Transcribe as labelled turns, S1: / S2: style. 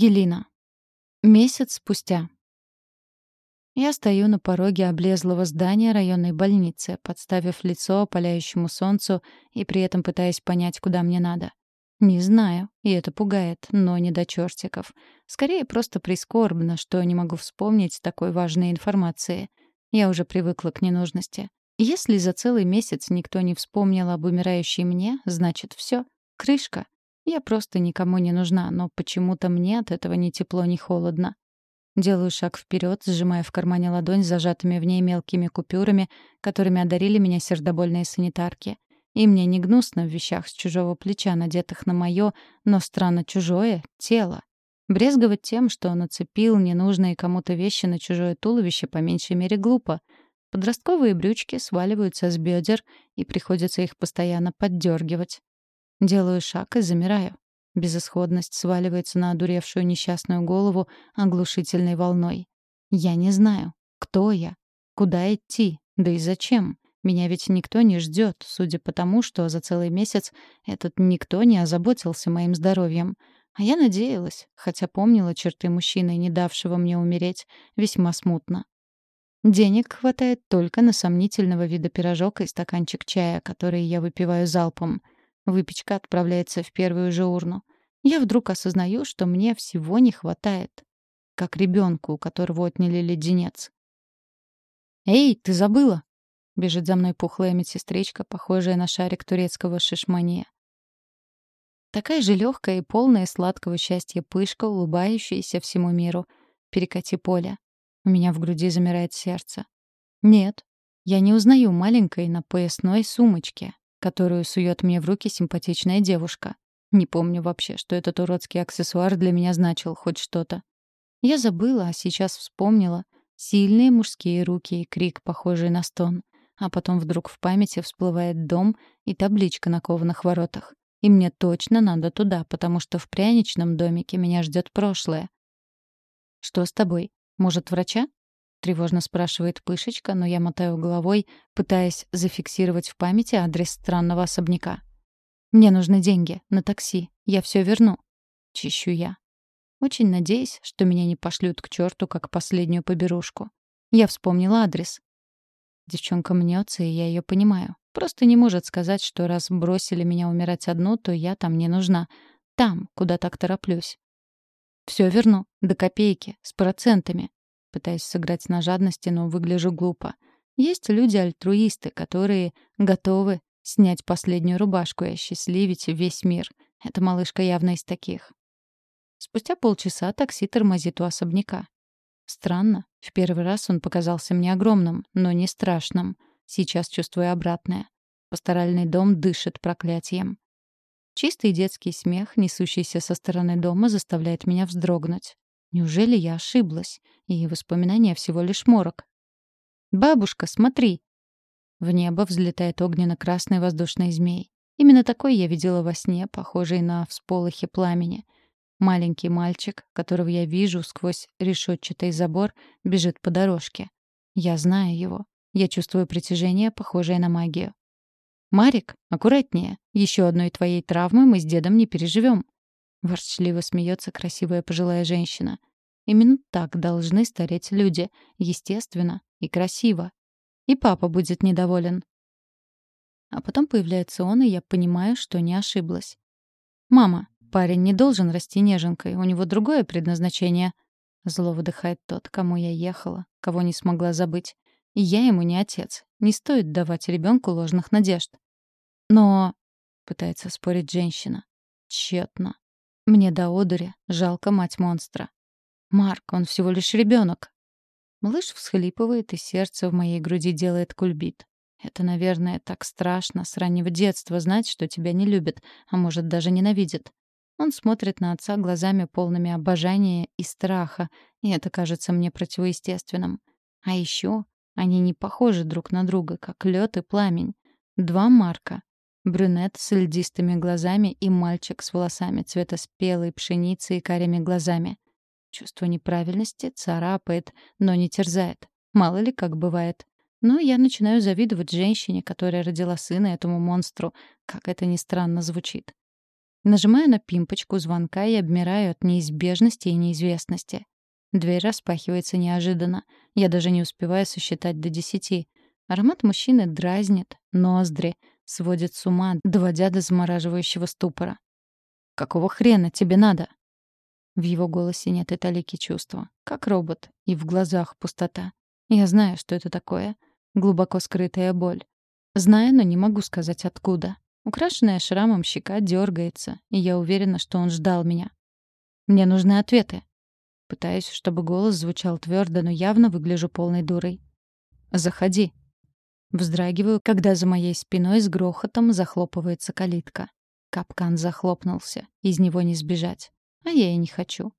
S1: Ангелина. Месяц спустя. Я стою на пороге облезлого здания районной больницы, подставив лицо паляющему солнцу и при этом пытаясь понять, куда мне надо. Не знаю, и это пугает, но не до чертиков. Скорее, просто прискорбно, что не могу вспомнить такой важной информации. Я уже привыкла к ненужности. Если за целый месяц никто не вспомнил об умирающей мне, значит, все, крышка. Я просто никому не нужна, но почему-то мне от этого ни тепло, ни холодно. Делаю шаг вперед, сжимая в кармане ладонь с зажатыми в ней мелкими купюрами, которыми одарили меня сердобольные санитарки. И мне не гнусно в вещах с чужого плеча, надетых на мое, но странно чужое, тело. Брезговать тем, что нацепил ненужные кому-то вещи на чужое туловище, по меньшей мере глупо. Подростковые брючки сваливаются с бедер, и приходится их постоянно поддергивать. Делаю шаг и замираю. Безысходность сваливается на одуревшую несчастную голову оглушительной волной. Я не знаю, кто я, куда идти, да и зачем. Меня ведь никто не ждет, судя по тому, что за целый месяц этот никто не озаботился моим здоровьем. А я надеялась, хотя помнила черты мужчины, не давшего мне умереть, весьма смутно. Денег хватает только на сомнительного вида пирожок и стаканчик чая, который я выпиваю залпом — Выпечка отправляется в первую же урну. Я вдруг осознаю, что мне всего не хватает. Как ребенку, у которого отняли леденец. «Эй, ты забыла!» — бежит за мной пухлая медсестричка, похожая на шарик турецкого шишмания. Такая же легкая и полная сладкого счастья пышка, улыбающаяся всему миру. Перекати поле. У меня в груди замирает сердце. Нет, я не узнаю маленькой на поясной сумочке, которую сует мне в руки симпатичная девушка. Не помню вообще, что этот уродский аксессуар для меня значил хоть что-то. Я забыла, а сейчас вспомнила. Сильные мужские руки и крик, похожий на стон. А потом вдруг в памяти всплывает дом и табличка на кованых воротах. И мне точно надо туда, потому что в пряничном домике меня ждет прошлое. «Что с тобой? Может, врача?» — тревожно спрашивает Пышечка, но я мотаю головой, пытаясь зафиксировать в памяти адрес странного особняка. «Мне нужны деньги. На такси. Я все верну». Чищу я. Очень надеюсь, что меня не пошлют к черту, как последнюю поберушку. Я вспомнила адрес. Девчонка мнется, и я ее понимаю. Просто не может сказать, что раз бросили меня умирать одну, то я там не нужна. Там, куда так тороплюсь. Все верну. До копейки. С процентами. Пытаюсь сыграть на жадности, но выгляжу глупо. Есть люди-альтруисты, которые готовы снять последнюю рубашку и осчастливить весь мир. Эта малышка явно из таких. Спустя полчаса такси тормозит у особняка. Странно. В первый раз он показался мне огромным, но не страшным. Сейчас чувствую обратное. Пасторальный дом дышит проклятием. Чистый детский смех, несущийся со стороны дома, заставляет меня вздрогнуть. Неужели я ошиблась, и воспоминания всего лишь морок? «Бабушка, смотри!» В небо взлетает огненно-красный воздушный змей. Именно такой я видела во сне, похожий на всполохи пламени. Маленький мальчик, которого я вижу сквозь решетчатый забор, бежит по дорожке. Я знаю его. Я чувствую притяжение, похожее на магию. «Марик, аккуратнее. Еще одной твоей травмы мы с дедом не переживем. Ворчливо смеется красивая пожилая женщина. Именно так должны стареть люди. Естественно и красиво. И папа будет недоволен. А потом появляется он, и я понимаю, что не ошиблась. «Мама, парень не должен расти неженкой, у него другое предназначение». Зло выдыхает тот, кому я ехала, кого не смогла забыть. И я ему не отец. Не стоит давать ребенку ложных надежд. Но... Пытается спорить женщина. Тщетно. Мне до одури жалко мать монстра. Марк, он всего лишь ребенок. Малыш всхлипывает, и сердце в моей груди делает кульбит. Это, наверное, так страшно с раннего детства знать, что тебя не любят, а может, даже ненавидят. Он смотрит на отца глазами полными обожания и страха, и это кажется мне противоестественным. А еще они не похожи друг на друга, как лед и пламень. Два Марка. Брюнет с льдистыми глазами и мальчик с волосами цвета спелой пшеницы и карими глазами. Чувство неправильности царапает, но не терзает. Мало ли как бывает. Но я начинаю завидовать женщине, которая родила сына этому монстру, как это ни странно звучит. Нажимаю на пимпочку звонка и обмираю от неизбежности и неизвестности. Дверь распахивается неожиданно. Я даже не успеваю сосчитать до десяти. Аромат мужчины дразнит, ноздри, сводит с ума, доводя до замораживающего ступора. «Какого хрена тебе надо?» В его голосе нет и талики чувства. Как робот. И в глазах пустота. Я знаю, что это такое. Глубоко скрытая боль. Знаю, но не могу сказать откуда. Украшенная шрамом щека дергается, и я уверена, что он ждал меня. Мне нужны ответы. Пытаюсь, чтобы голос звучал твердо, но явно выгляжу полной дурой. «Заходи». Вздрагиваю, когда за моей спиной с грохотом захлопывается калитка. Капкан захлопнулся. Из него не сбежать. А я и не хочу.